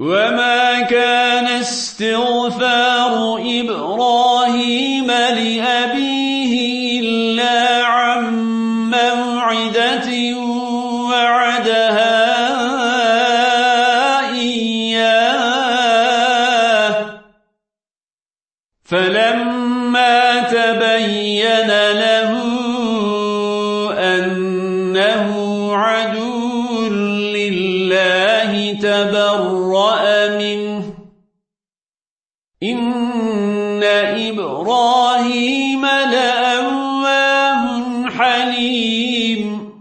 وما كان استغفار إبراهيم لأبيه إلا عن موعدة وعدها إياه فلما تبين له أنه عدو تبرأ منه. إن إبراهيم لأواه حليم.